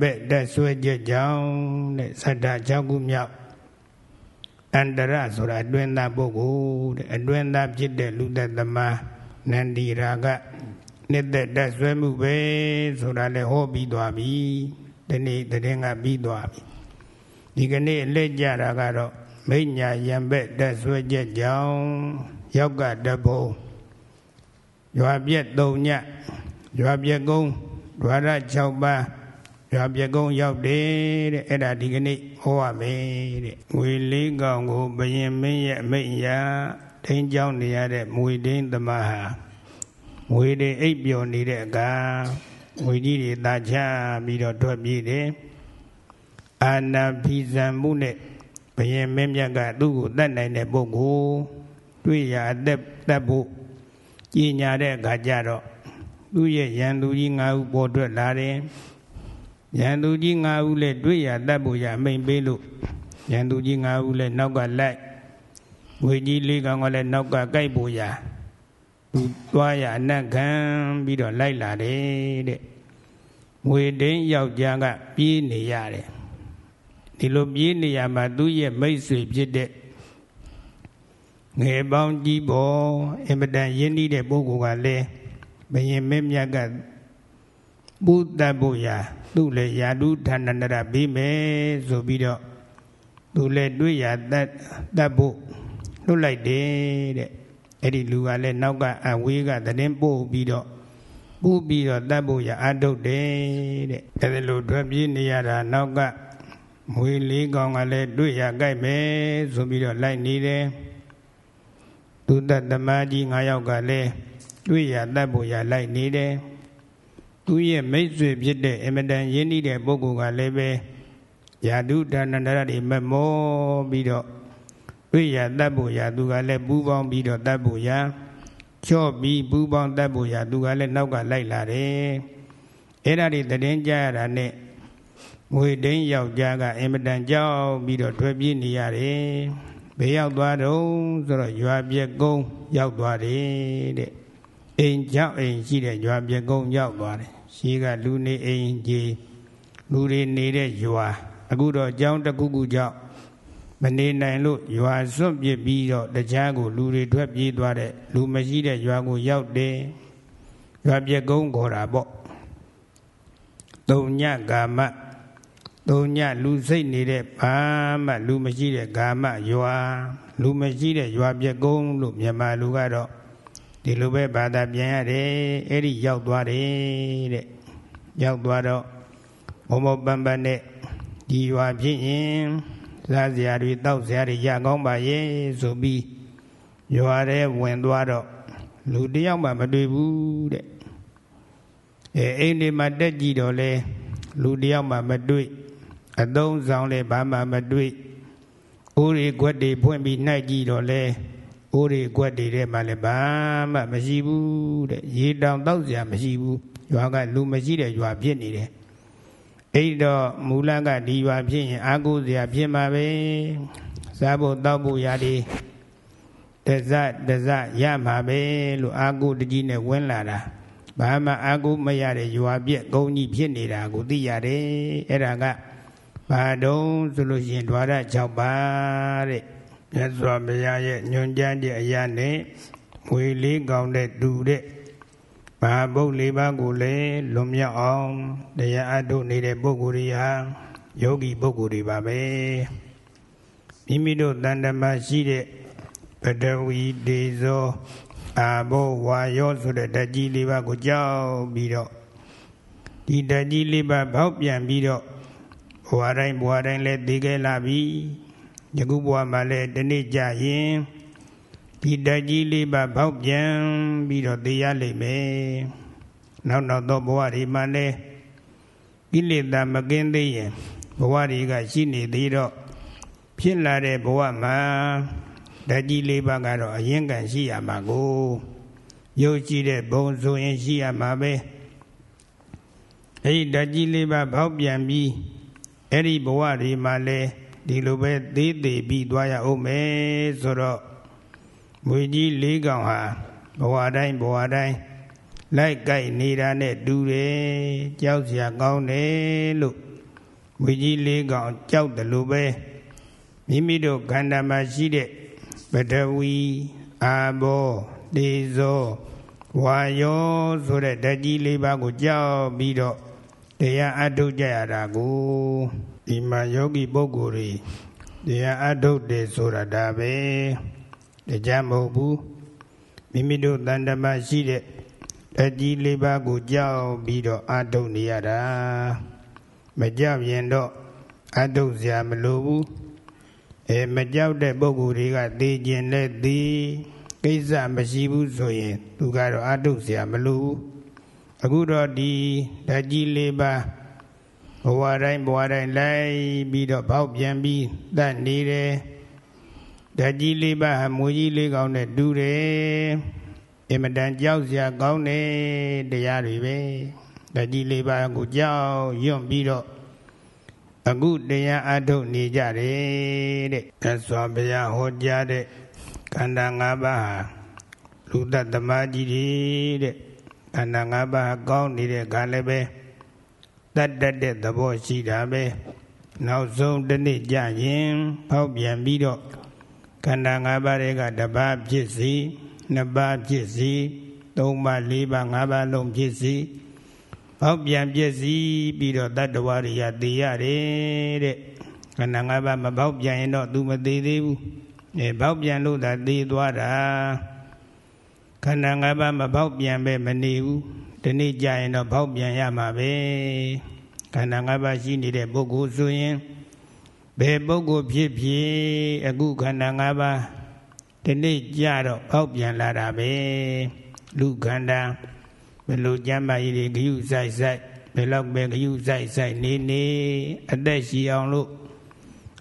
ဘက်တက်ဆွဲချက်ကြောင့်တဲ့သတ္တ6ခုမြောက်အန္တရဆိုတာအတွင်းသားပုဂ္ဂိုလ်တဲ့အတွင်းသားဖြစ်တဲ့လူသက်သမားနန္ဒီရာကနှစ်သက်တက်ဆွဲမှုပဲဆိုတာလည်းဟောပြီးသွားပြီဒီနေ့တည်ငါပြီးသွားပြီဒီကနေ့လက်ကြတာကတော့မိညာယံဘက်တက်ဆွဲချက်ကြောင့်ရောက်ကတဘုံရွာပြက်၃ညရွာပြက်ကုန်းဒွါရ6ပါး ရွာပြကုံးရောက်တယ်တဲ့အဲ့ဒါဒီကနေ့ဟောရမယ်တဲ့ငွေလေးကောင်ကိုဘယင်မင်းရဲ့အမိတ်အရာထိန်းကျောင်းနေရတဲ့မွေဒင်းသမားဟာငွေတွေအိပ်ပျော်နေတဲ့အခါငွေကြီးတွေတာချပြီးတော့ထွက်ပြေးတယ်အာနာဖီဇံမှုနဲ့ဘယင်မင်းမြတ်ကသူ့ကိုတတ်နိုင်တဲ့ပုဂ္ဂိုလ်တွေ့ရအသက်တတ်ဖို့ကြည်ညာတဲ့အခါကျတော့သူ့ရဲ့ရန်သူကြီး၅ဦးပေါ်ထွက်လာတယ် ရန်သူကြီး၅ဦးလည်းတွေ့ရတတ်ဖို့ရအမိန်ပေးလို့ရန်သူကြီး၅ဦးလည်းနောက်ကလိုက်ငွေကြီးလေးကောင်ကလည်းနောက်ကကြိုက်ဖို့ရသူသွားရအနတ်ခံပြီးတော့လိုက်လာတယ်တဲ့ငွေဒင်းယောက်ျားကပြေးနေရတယ်ဒီလိုပြေးနေရမှာသူ့ရဲ့မိတ်ဆွေဖြစ်တဲ့ငယ်ပေါင်းကြီးပေါ်အင်မတန်ရင်းနှီးတဲ့ပုဂ္ဂိုလ်ကလည်းဘယင်မင်းမြတ်ကဘုဒ္ဓဘုရား သူ့လည်းယာတုဌာနန္တရပြီးမယ်ဆိုပြီးတော့သူလည်းတွေ့ရတတ်တတ်ဖို့လွတ်လိုက်တယ်တဲ့အဲ့ဒီလူကလည်းနောက်ကအဝေးကသတင်းပို့ပြီးတော့ပူပြီးတော့တတ်ဖို့ရအထုတ်တယ်တဲ့အဲ့ဒါလိုထွက်ပြေးနေရတာနောက်ကမွေလေးကောင်ကလည်းတွေ့ရကြိုက်မယ်ဆိုပြီးတော့လိုက်နေတယ်သူတတ်သမားကြီး၅ယောက်ကလည်းတွေ့ရတတ်ဖို့ရလိုက်နေတယ် သူရဲ့မိတ်ဆွေဖြစ်တဲ့အမတန်ရင်းနှီးတဲ့ပုဂ္ဂိုလ်ကလည်းပဲယာတုဒါနန္ဒရတွေမမောပြီးတော့တွေ့ရတတ်ဖို့ရသူကလည်းပူးပေါင်းပြီးတော့တတ်ဖို့ရချော့ပြီးပူးပေါင်းတတ်ဖို့ရသူကလည်းနောက်ကလိုက်လာတယ်အဲ့ဒါတွေတည်င်းကြရတာနဲ့ငွေဒင်းယောက်ျားကအင်မတန်ကြောက်ပြီးတော့ထွက်ပြေးနေရတယ်ဘယ်ရောက်သွားတော့ဆိုတော့ရွာပြက်ကုန်းရောက်သွားတယ်တဲ့ အိမ်ကြောက်အိမ်ရှိတဲ့ရွာပြက်ကုန်းရောက်သွားတယ်ရှိကလူနေအိမ်ကြီးလူတွေနေတဲ့ရွာအခုတော့အကြောင်းတစ်ခုခုကြောင့်မနေနိုင်လို့ရွာစွန့်ပစ်ပြီးတော့တခြားကိုလူတွေထွက်ပြေးသွားတဲ့လူမရှိတဲ့ရွာကိုရောက်တယ်ရွာပြက်ကုန်းခေါ်တာပေါ့သုံးညကာမသုံးညလူစိတ်နေတဲ့ဘာမှလူမရှိတဲ့ကာမရွာလူမရှိတဲ့ရွာပြက်ကုန်းလို့မြန်မာလူကတော့ ဒီလိုပဲဘာသာပြန်ရတယ်အဲ့ဒီရောက်သွားတယ်တဲ့ရောက်သွားတော့ဘုံဘပန်ပန်နဲ့ဒီရွာဖြစ်ရင်စားစရာတွေတောက်စရာတွေရကောင်းပါရဲ့ဆိုပြီးရွာထဲဝင်သွားတော့လူတယောက်မှမတွေ့ဘူးတဲ့အဲအိမ်ဒီမှာတက်ကြည့်တော့လေလူတယောက်မှမတွေ့အသုံးဆောင်လည်းဘာမှမတွေ့အိုးရီခွက်တွေဖွင့်ပြီးနှိုက်ကြည့်တော့လေ အိုးတွေကွက်တွေထဲမှာလည်းဘာမှမရှိဘူးတဲ့ရေတောင်တောက်စရာမရှိဘူးရွာကလူမရှိတဲ့ရွာဖြစ်နေတယ်အဲ့တော့မူလကဒီရွာဖြစ်ရင်အာကိုစရာဖြစ်မှာပဲစားဖို့တောက်ဖို့ရာတွေတဇတဇရမှာပဲလို့အာကိုတကြီးနဲ့ဝင်လာတာဘာမှအာကိုမရတဲ့ရွာပြက်ဂုံကြီးဖြစ်နေတာကိုသိရတယ်အဲ့ဒါကဘာတုံးဆိုလို့ရှိရင်ဓာရ6ပါးတဲ့ မြတ်စွာဘုရားရဲ့ညွန်ကြားတဲ့အရာနဲ့ငွေလေးကောင်တဲ့တူတဲ့ဘာဘုတ်လေးပါးကိုလည်းလွန်မြောက်အောင်တရားအထုတ်နေတဲ့ပုဂ္ဂိုလ်တွေဟာယောဂီပုဂ္ဂိုလ်တွေပါပဲမိမိတို့တန်တမရှိတဲ့ပဒဝီဒေဇောအာဘောဝါယောဆိုတဲ့ဓာတ်ကြီးလေးပါးကိုကြောက်ပြီးတော့ဒီဓာတ်ကြီးလေးပါးဘောက်ပြန်ပြီးတော့ဘဝတိုင်းဘဝတိုင်းလဲသိခဲ့လာပြီ ယခုဘဝမှာလည်းတနေ့ကြရင်ဒီတကြီးလေးပါပေါက်ပြန်ပြီးတော့သိရလိမ့်မယ်နောက်နောက်သောဘဝတွေမှာလည်းကိလေသာမကင်းသေးရင်ဘဝတွေကရှိနေသေးတော့ဖြစ်လာတဲ့ဘဝမှာဓာကြီးလေးပါးကတော့အရင်ကရှိရမှာကိုယုတ်ကြည်တဲ့ဘုံဆိုရင်ရှိရမှာပဲအဲဒီဓာကြီးလေးပါးပေါက်ပြန်ပြီးအဲ့ဒီဘဝတွေမှာလည်း ဒီလိုပဲသေးသေးပြီးသွားရအောင်မယ်ဆိုတော့မွေကြီးလေးကောင်ဟာဘဝတိုင်းဘဝတိုင်းလိုက်ကြိုက်နေတာနဲ့တူတယ်ကြောက်စရာကောင်းတယ်လို့ဝီကြီးလေးကောင်ကြောက်တယ်လို့ပဲမိမိတို့ခန္ဓာမှာရှိတဲ့ပထဝီအာဘောတေဇောဝါယောဆိုတဲ့ဓာတ်ကြီးလေးပါးကိုကြောက်ပြီးတော့တရားအထုတ်ကြရတာကို ဒီမှာယောဂီပုဂ္ဂိုလ်တွေတရားအထုတ်တယ်ဆိုတာဒါပဲတရားမဟုတ်ဘူးမိမိတို့တန်တမရှိတဲ့အကြီးလေးပါးကိုကြောက်ပြီးတော့အထုတ်နေရတာမကြောက်ရင်တော့အထုတ်စရာမလိုဘူးအဲမကြောက်တဲ့ပုဂ္ဂိုလ်တွေကသိကျင်လဲသိကိစ္စမရှိဘူးဆိုရင်သူကတော့အထုတ်စရာမလိုဘူးအခုတော့ဒီဓာကြီးလေးပါ ဘဝတိုင်းဘဝတိုင်းလိုက်ပြီးတော့ဘောက်ပြန်ပြီးတတ်နေတယ်ဓာကြီးလေးပါဟာမွေကြီးလေးကောင်းနဲ့တူတယ်အင်မတန်ကြောက်စရာကောင်းတဲ့တရားတွေပဲဓာကြီးလေးပါကိုကြောက်ရွံ့ပြီးတော့အခုတရားအထုတ်နေကြတယ်တဲ့သစ္စာဘုရားဟောကြားတဲ့ခန္ဓာ၅ပါးဟာလူတ္တသမားကြီးတွေတဲ့ခန္ဓာ၅ပါးကောင်းနေတဲ့ခါလည်းပဲ တတ်တတ်တဲ့သဘောရှိတာပဲနောက်ဆုံးတစ်နေ့ကြရင်ဖောက်ပြန်ပြီးတော့ခန္ဓာ၅ပါးတွေကတစ်ပါးဖြစ်စီနှစ်ပါးဖြစ်စီသုံးပါးလေးပါးငါးပါးလုံးဖြစ်စီဖောက်ပြန်ပြည့်စည်ပြီးတော့တတ္တဝါတွေရသိရတယ်တဲ့ခန္ဓာ၅ပါးမပေါက်ပြန်ရင်တော့ तू မသိသေးဘူးအဲပေါက်ပြန်လို့သာသိသွားတာခန္ဓာ၅ပါးမပေါက်ပြန်ပဲမနေဘူး ဒီနေ့ကြာရင်တော့ပေါက်ပြန်ရမှာပဲခန္ဓာ၅ပါးရှိနေတဲ့ပုဂ္ဂိုလ်ဆိုရင်ဘယ်ပုဂ္ဂိုလ်ဖြစ်ဖြစ်အခုခန္ဓာ၅ပါးဒီနေ့ကြာတော့ပေါက်ပြန်လာတာပဲလူခန္ဓာဘယ်လိုကြမ်းပါရည်ဂယုဆိုင်ဆိုင်ဘယ်လောက်ပဲဂယုဆိုင်ဆိုင်နေနေအသက်ရှည်အောင်လို့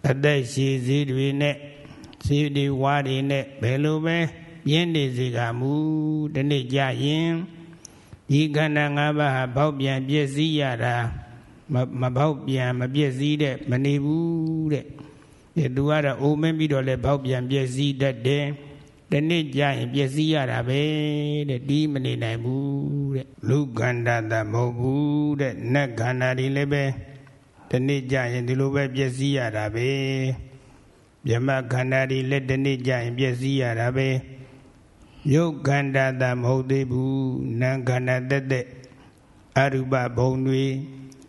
အသက်ရှည်စည်းတွေနဲ့စည်းတွေဝါတွေနဲ့ဘယ်လိုပဲပြင်းနေစေကမူဒီနေ့ကြရင် ဒီခန္ဓာ၅ပါးဟာဘောက်ပြန်ပြည့်စည်ရတာမဘောက်ပြန်မပြည့်စည်တဲ့မနေဘူးတဲ့ဒီသူကတော့အိုမင်းပြီးတော့လဲဘောက်ပြန်ပြည့်စည်တတ်တယ်တနေ့ကြာရင်ပျက်စီးရတာပဲတဲ့ဒီမနေနိုင်ဘူးတဲ့လူခန္ဓာတမဟုတ်ဘူးတဲ့နတ်ခန္ဓာတွေလည်းပဲတနေ့ကြာရင်ဒီလိုပဲပျက်စီးရတာပဲမြမခန္ဓာတွေလည်းတနေ့ကြာရင်ပျက်စီးရတာပဲ ယုတ်ခန္ဓာတမဟုတ်သေးဘူးနာခန္ဓာတက်တဲ့အရူပဘုံတွေ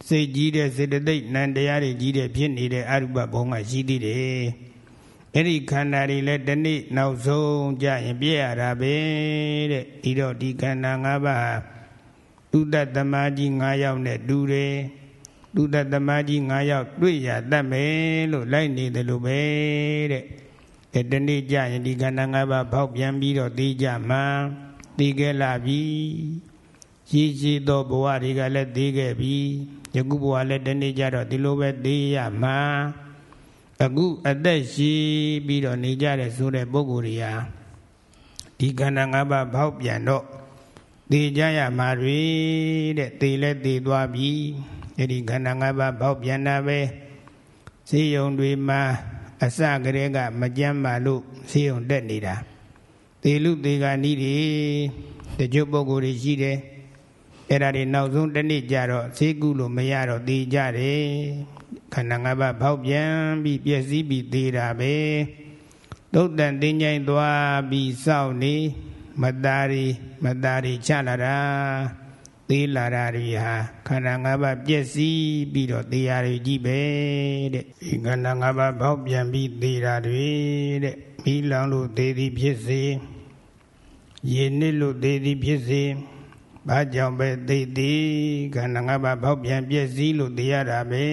စိတ်ကြီးတဲ့စေတသိက်နံတရားတွေကြီးတဲ့ဖြစ်နေတဲ့အရူပဘုံကရှိသေးတယ်အဲ့ဒီခန္ဓာတွေလည်းတနေ့နောက်ဆုံးကြရင်ပြည့်ရတာပဲတဲ့ဒီတော့ဒီခန္ဓာ၅ပါးသုတတမကြီး၅ယောက်နဲ့တူတယ်သုတတမကြီး၅ယောက်တွေ့ရတတ်မယ်လို့လိုက်နေတယ်လို့ပဲတဲ့ အဲတနေ့ကြရင်ဒီခန္ဓာ၅ပါးဖောက်ပြန်ပြီးတော့သိကြမှန်သိခဲ့လာပြီရှိရှိသောဘဝတွေကလည်းသိခဲ့ပြီယခုဘဝလည်းတနေ့ကြတော့ဒီလိုပဲသိရမှန်အခုအသက်ရှိပြီးတော့နေကြတဲ့ဆိုတဲ့ပုဂ္ဂိုလ်တွေဟာဒီခန္ဓာ၅ပါးဖောက်ပြန်တော့သိကြရမှာတွေတဲ့သိလဲသိသွားပြီအဲ့ဒီခန္ဓာ၅ပါးဖောက်ပြန်တာပဲစေယုံတွေမှာ အစကတည်းကမကြမ်းပါလို့စေယုံတက်နေတာသေလူသေကနီးတွေတချို့ပုဂ္ဂိုလ်တွေရှိတယ်အဲ့ဒါတွေနောက်ဆုံးတစ်နေ့ကျတော့ဈေးကုလို့မရတော့သိကြတယ်ခန္ဓာ၅ပါးဖောက်ပြန်ပြီးပျက်စီးပြီးသေးတာပဲသုတ်တန်တင်းကြိုင်သွားပြီးစောင့်နေမသားရီမသားရီချလာတာ သေးလာတာတွေဟာခန္ဓာ၅ပါးပျက်စီးပြီးတော့တရားတွေကြီးပဲတဲ့ဒီခန္ဓာ၅ပါးဖောက်ပြန်ပြီးသေးတာတွေတဲ့မိလောင်လို့သေးသည်ဖြစ်စေရေနစ်လို့သေးသည်ဖြစ်စေဘာကြောင့်ပဲသိသည်ခန္ဓာ၅ပါးဖောက်ပြန်ပျက်စီးလို့တရားတာပဲ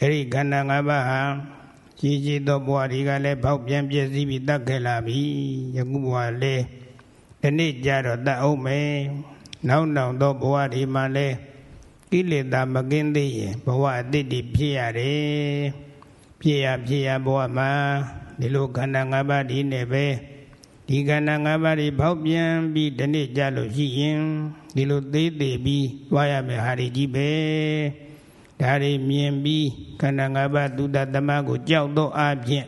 အဲ့ဒီခန္ဓာ၅ပါးဟာကြည်ကြည်သောဘဝတွေကလည်းဖောက်ပြန်ပြည့်စည်ပြီးတတ်ခဲ့လာပြီယခုဘဝလည်းဒီနေ့ကြတော့တတ်အောင်မယ် နောက်နောက်သောဘဝတွေမှာလည်းကိလေသာမကင်းသေးရင်ဘဝအတိတ်ဖြစ်ရတယ်ဖြစ်ရဖြစ်ရဘဝမှာဒီလိုခန္ဓာ၅ပါးဒီနဲ့ပဲဒီခန္ဓာ၅ပါးတွေဖောက်ပြန်ပြီးဒီနေ့ကြလို့ရှိရင်ဒီလိုသေးသေးပြီးသွားရမယ်ဟာဒီကြီးပဲဒါတွေမြင်ပြီးခန္ဓာ၅ပါးသုတသမကိုကြောက်သောအဖြစ်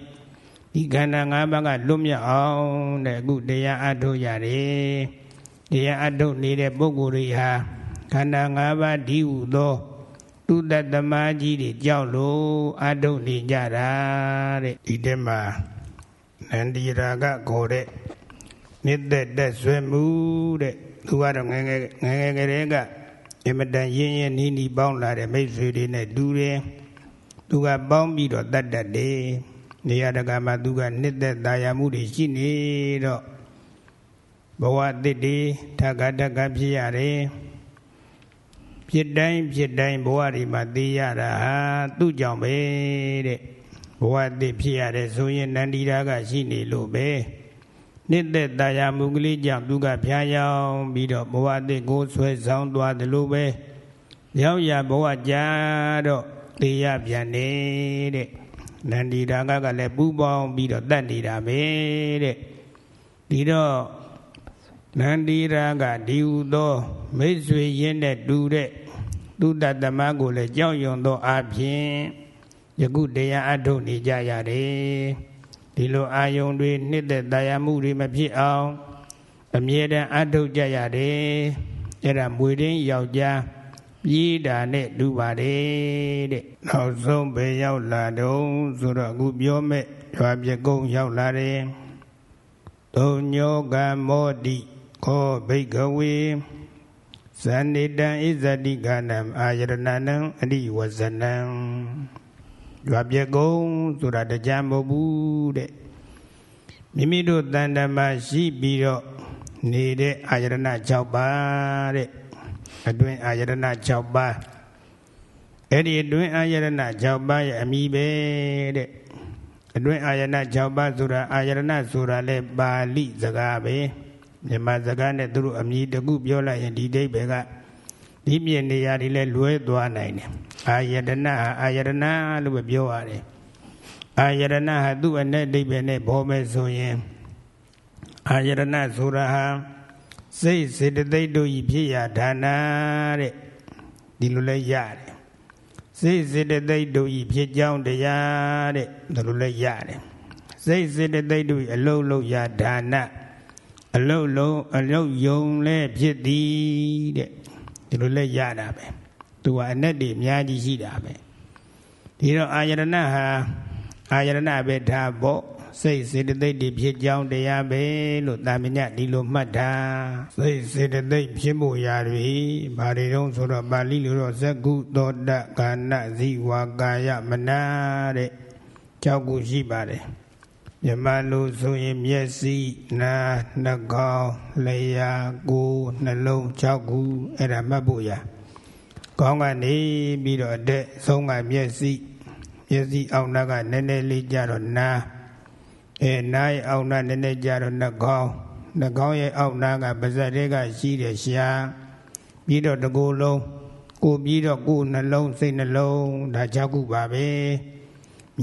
ဒီခန္ဓာ၅ပါးကလွတ်မြောက်အောင်တဲ့အခုတရားအထုတ်ရတယ် တရားအထုတ်နေတဲ့ပုဂ္ဂိုလ်တွေဟာခန္ဓာ၅ပါးဒီဟုသောသူတတမကြီးတွေကြောက်လို့အထုတ်နေကြတာတဲ့ဒီထဲမှာနန္ဒီရာကခေါ်တဲ့နိတ္တတက်ဆွဲမှုတဲ့သူကတော့ငယ်ငယ်ငယ်ငယ်ကလေးကအမတန်ရင်းရင်းနီးနီးပေါင်းလာတဲ့မိတ်ဆွေတွေနဲ့တူတယ်သူကပေါင်းပြီးတော့တတ်တတ်တယ်နေရာတကာမှာသူကနှစ်သက်သာယာမှုတွေရှိနေတော့ ဘဝတစ်တွေထကတကဖြစ်ရတယ်ဖြစ်တိုင်းဖြစ်တိုင်းဘဝတွေမှာသိရတာဟာသူ့ကြောင့်ပဲတဲ့ဘဝတစ်ဖြစ်ရတယ်ဆိုရင်နန္ဒီရာကရှိနေလို့ပဲနှစ်သက်တာယာမှုကလေးကြောင့်သူကဖျားယောင်းပြီးတော့ဘဝတစ်ကိုဆွဲဆောင်သွားတယ်လို့ပဲရောက်ရဘဝကြာတော့သိရပြန်နေတဲ့နန္ဒီရာကကလည်းပူပေါင်းပြီးတော့တတ်နေတာပဲတဲ့ဒီတော့ နန္ဒီရာကဒီဟုသော မိတ်ဆွေရင်းနဲ့တူတဲ့သူတတမကိုလည်းကြောက်ရွံ့သောအဖြစ်ယခုတရားအထုတ်နေကြရတယ်ဒီလိုအာယုံတွေနှစ်သက်တရားမှုတွေမဖြစ်အောင်အမြဲတမ်းအထုတ်ကြရတယ်အဲ့ဒါမွေရင်းယောက်ျားပြည်တာနဲ့တူပါတယ်တဲ့နောက်ဆုံးပဲရောက်လာတော့ဆိုတော့အခုပြောမဲ့ရွာပြကုန်းရောက်လာတယ်သုံညောကမောတိ ခောဘိကဝေဇန္နိတံဣဇတိကနံအာယရဏနံအရိဝဇနံရွာပြကုံဆိုတာတရားမဟုတ်ဘူးတဲ့မိမိတို့တန်တမာရှိပြီးတော့နေတဲ့အာယရဏ6ပါးတဲ့အတွင်းအာယရဏ6ပါးအဲ့ဒီအတွင်းအာယရဏ6ပါးရဲ့အမိပဲတဲ့အတွင်းအာယရဏ6ပါးဆိုတာအာယရဏဆိုတာလဲပါဠိစကားပဲ မြန်မာစကားနဲ့သူတို့အမြည်တခုပြောလိုက်ရင်ဒီဒိဗေကဒီမြေနေရာတွေလဲလွဲသွားနိုင်တယ်အာယတနာအာယတနာလို့ပဲပြောရတယ်အာယတနာဟာသူ့အနဲ့ဒိဗေနဲ့ဘောမဲ့ဆိုရင်အာယတနာဆိုတာဟာစိတ်စေတသိက်တို့ဤဖြစ်ရဒါနာတဲ့ဒီလိုလဲရတယ်စိတ်စေတသိက်တို့ဤဖြစ်ကြောင်းတရားတဲ့ဒီလိုလဲရတယ်စိတ်စေတသိက်တို့ဤအလုံးလုံးရဒါနာ အလုတ်လုံးအလုတ်ယုံလဲဖြစ်သည်တဲ့ဒီလိုလဲရတာပဲသူကအနက်တွေအများကြီးရှိတာပဲဒီတော့အာယရဏဟာအာယရဏပဲထားဖို့စိတ်စေတသိက်တွေဖြစ်ကြောင်းတရားပဲလို့တာမညဒီလိုမှတ်တာစိတ်စေတသိက်ဖြစ်မှုရာတွေဘာတွေတုံးဆိုတော့ပါဠိလိုတော့ဇကုသောတကာဏဇိဝါကာယမနာတဲ့၆ခုရှိပါတယ် မြမလို့ဆိုရင်မျက်စိနားနှာခေါင်းလျှာကိုယ်နှလုံး6ခုအဲ့ဒါမှတ်ဖို့ရခေါင်းကနေပြီးတော့အတက်ဆုံးကမျက်စိမျက်စိအောက်နားကနည်းနည်းလေးကြတော့နားအဲနားရဲ့အောက်နားနည်းနည်းကြတော့နှာခေါင်းနှာခေါင်းရဲ့အောက်နားကပါးစပ်တွေကရှိတယ်ရှားပြီးတော့တကူလုံးကိုပြီးတော့ကိုယ်နှလုံးစိတ်နှလုံးဒါ6ခုပါပဲ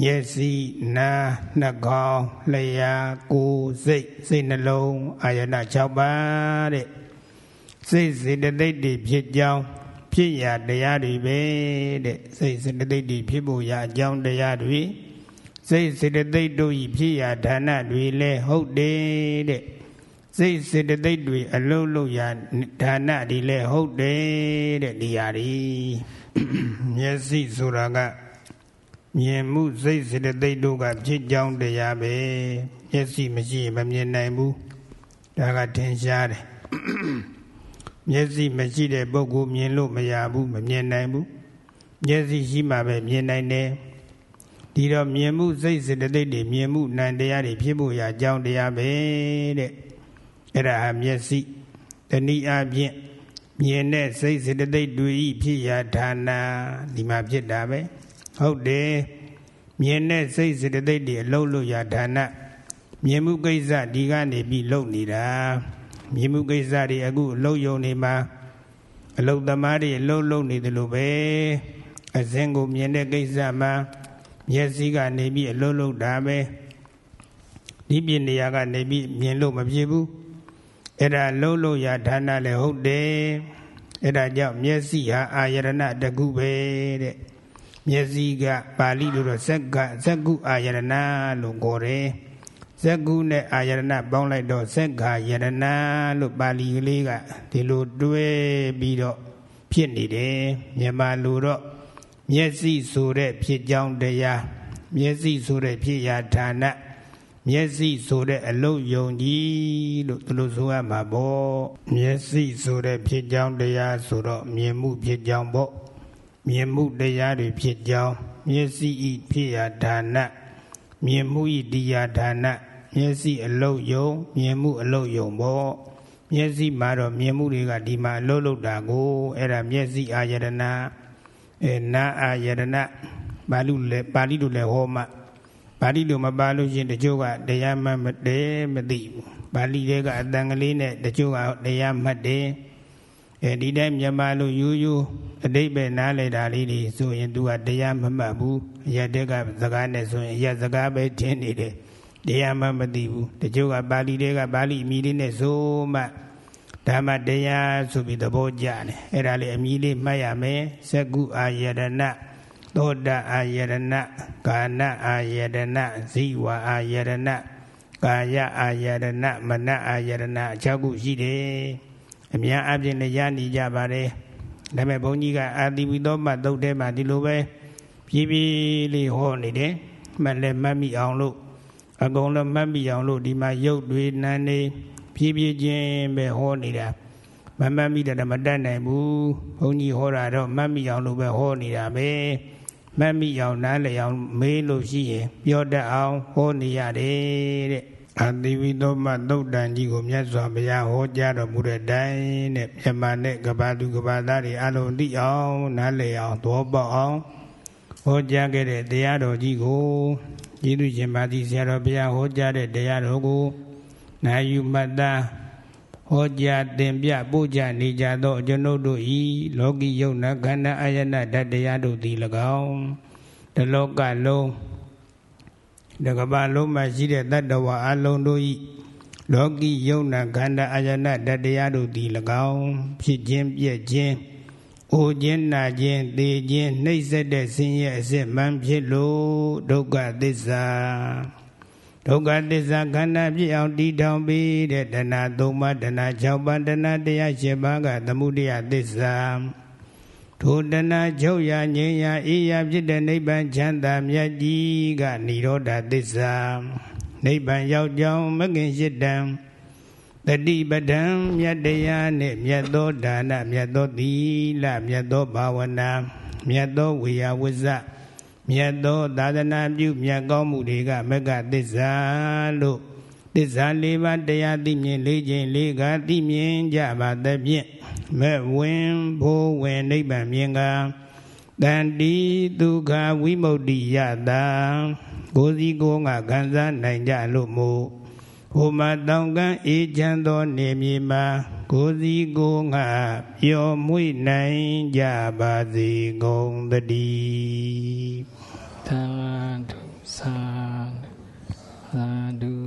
မျက်စိနားနှာခေါင်းလျှာကိုယ်စိတ်စိတ်နှလုံးအာယနာ6ပါးတဲ့စိတ်စေတသိက်တွေဖြစ်ကြောင်းဖြစ်ရာတရားတွေပဲတဲ့စိတ်စေတသိက်တွေဖြစ်ဖို့ရာအကြောင်းတရားတွေစိတ်စေတသိက်တို့ဤဖြစ်ရာဌာနတွေလည်းဟုတ်တယ်တဲ့စိတ်စေတသိက်တွေအလုံးလုံးရာဌာနတွေလည်းဟုတ်တယ်တဲ့ဒီဟာတွေမျက်စိဆိုတာက မြင်မှုစိတ်စေတသိက်တို့ကဖြစ်ကြောင်းတရားပဲမျက်စိမရှိမမြင်နိုင်ဘူးဒါကထင်ရှားတယ်မျက်စိမရှိတဲ့ပုဂ္ဂိုလ်မြင်လို့မရဘူးမမြင်နိုင်ဘူးမျက်စိရှိမှပဲမြင်နိုင်တယ်ဒီတော့မြင်မှုစိတ်စေတသိက်တွေမြင်မှုနံတရားတွေဖြစ်ဖို့ရာအကြောင်းတရားပဲတဲ့အဲ့ဒါဟာမျက်စိတဏှိအပြင်မြင်တဲ့စိတ်စေတသိက်တွေဤဖြစ်ရာဌာနဒီမှာဖြစ်တာပဲ ဟုတ်တယ်မြင်တဲ့စိတ်စေတသိက်တွေအလုံးလို့ရဒါနမြင်မှုကိစ္စဒီကနေပြီးလုံနေတာမြင်မှုကိစ္စတွေအခုအလုံးယုံနေမှာအလုသမားတွေအလုံးလုံးနေတယ်လို့ပဲအစဉ်ကိုမြင်တဲ့ကိစ္စမှာမျက်စိကနေပြီးအလုံးလုံးတာပဲဒီပြနေရာကနေပြီးမြင်လို့မဖြစ်ဘူးအဲ့ဒါလုံးလုံးရဌာနလည်းဟုတ်တယ်အဲ့ဒါကြောင့်မျက်စိဟာအာယရဏတကုပဲတဲ့ မျက်စိကပါဠိလိုတော့ဇက်ကဇက်ကုအာယရဏလို့ခေါ်တယ်ဇဇက်ကုနဲ့အာယရဏပေါင်းလိုက်တော့ဇက်ခာယရဏလို့ပါဠိကလေးကဒီလိုတွဲပြီးတော့ဖြစ်နေတယ်မြန်မာလိုတော့မျက်စိဆိုတဲ့ဖြစ်ကြောင်းတရားမျက်စိဆိုတဲ့ဖြစ်ရာဌာနမျက်စိဆိုတဲ့အလုတ်ယုံကြီးလို့ဒီလိုဆိုရမှာပေါ့မျက်စိဆိုတဲ့ဖြစ်ကြောင်းတရားဆိုတော့မြင်မှုဖြစ်ကြောင်းပေါ့ မြင်မှုတရားတွေဖြစ်ကြောင်းမျက်စိဤဖြစ်ရာဌာနမြင်မှုဤတရားဌာနမျက်စိအလုတ်ယုံမြင်မှုအလုတ်ယုံပေါ့မျက်စိမှာတော့မြင်မှုတွေကဒီမှာအလုတ်လုတ်တာကိုအဲ့ဒါမျက်စိအာယတနာအဲနာအာယတနာပါဠိလည်းပါဠိလိုလည်းဟောမှပါဠိလိုမပါလို့ရှင်တချို့ကတရားမှတ်မတည်းမသိဘူးပါဠိတွေကအတန်ကလေးနဲ့တချို့ကတရားမှတ်တယ်အဲဒီတိုင်းမြန်မာလိုယူယူ အတိတ်ပဲနားလေတာလေးတွေဆိုရင် तू ကတရားမမှတ်ဘူးရတဲ့ကစကားနဲ့ဆိုရင်ရစကားပဲထင်နေတယ်တရားမှမသိဘူးတချို့ကပါဠိတွေကပါဠိအမည်လေးနဲ့ဆိုမှဓမ္မတရားဆိုပြီးသဘောကျတယ်အဲ့ဒါလေးအမည်လေးမှတ်ရမယ်စကုအာယရဏသောတာအာယရဏကာဏအာယရဏဇိဝအာယရဏကာယအာယရဏမနအာယရဏအ၆ခုရှိတယ်အများအပြည့်နဲ့ရနေကြပါတယ် ဒါပေမဲ့ဘုန်းကြီးကအာတိဝိသောမသုတ်ထဲမှာဒီလိုပဲဖြည်းဖြည်းလေးဟောနေတယ်မှတ်လည်းမှတ်မိအောင်လို့အကုန်လုံးမှတ်မိအောင်လို့ဒီမှာရုပ်တွေနာနေဖြည်းဖြည်းချင်းပဲဟောနေတာမမှတ်မိတယ်မတတ်နိုင်ဘူးဘုန်းကြီးဟောတာတော့မှတ်မိအောင်လို့ပဲဟောနေတာပဲမှတ်မိအောင်နားလည်အောင်မေးလို့ရှိရင်ပြောတတ်အောင်ဟောနေရတယ်တဲ့ အတိဝိသောမသုတ်တန်ကြီးကိုမြတ်စွာဘုရားဟောကြားတော်မူတဲ့တိုင်တဲ့မြမနဲ့ကဘာသူကဘာသားတွေအလုံးသိအောင်နားလည်အောင်သဘောပေါက်အောင်ဟောကြားခဲ့တဲ့တရားတော်ကြီးကိုကျေးဇူးရှင်ပါတိဆရာတော်ဘုရားဟောကြားတဲ့တရားတော်ကိုနိုင်ယူမှတ်သားဟောကြားသင်ပြပို့ကြနေကြသောကျွန်ုပ်တို့ဤလောကီယုံနာခန္ဓာအာယနာဓာတ်တရားတို့သည်၎င်းတလောကလုံး တကဘာလုံးမှာရှိတဲ့တတ္တဝါအလုံးတို့ဤလောကီယုံနာခန္ဓာအာယနာဓာတ်တရားတို့သည်၎င်းဖြစ်ခြင်းပြည့်ခြင်းအိုခြင်းနာခြင်းသေခြင်းနှိမ့်ဆက်တဲ့ဆင်းရဲအစစ်မှန်ဖြစ်လို့ဒုက္ခသစ္စာဒုက္ခသစ္စာခန္ဓာဖြစ်အောင်တည်ထောင်ပြီးတဲ့တဏှာ၃ပါးတဏှာ၆ပါးတဏှာတရား၈ပါးကသမုဒယသစ္စာ ထိုတဏှာချုပ်ရငြိမ်းရအေးရဖြစ်တဲ့နိဗ္ဗာန်ချမ်းသာမြတ်ကြီးကនិရောဓသစ္စာနိဗ္ဗာန်ရောက်ကြောင်းမကင်ရှိတံတတိပဒံမြတ်တရားနှင့်မြတ်သောဒါနမြတ်သောသီလမြတ်သောဘာဝနာမြတ်သောဝေယဝဇ္ဇမြတ်သောသာသနာပြုမြတ်ကောင်းမှုတွေကမကသစ္စာလို့သစ္စာလေးပါးတရားသိမြင်လေးခြင်းလေးကသိမြင်ကြပါသဖြင့် မဲ့ဝင်ဖို့ဝင်နိဗ္ဗာန်မြင်ကတန်တီဒုက္ခဝိမု ക്തി ယတာကိုစီကိုငါခံစားနိုင်ကြလို့မို့ဟိုမှာတောင်းကန်းအေးချမ်းသောနေမြေမှာကိုစီကိုငါပျော်မွေ့နိုင်ကြပါစေကုန်သတည်းသာဓုသာဓု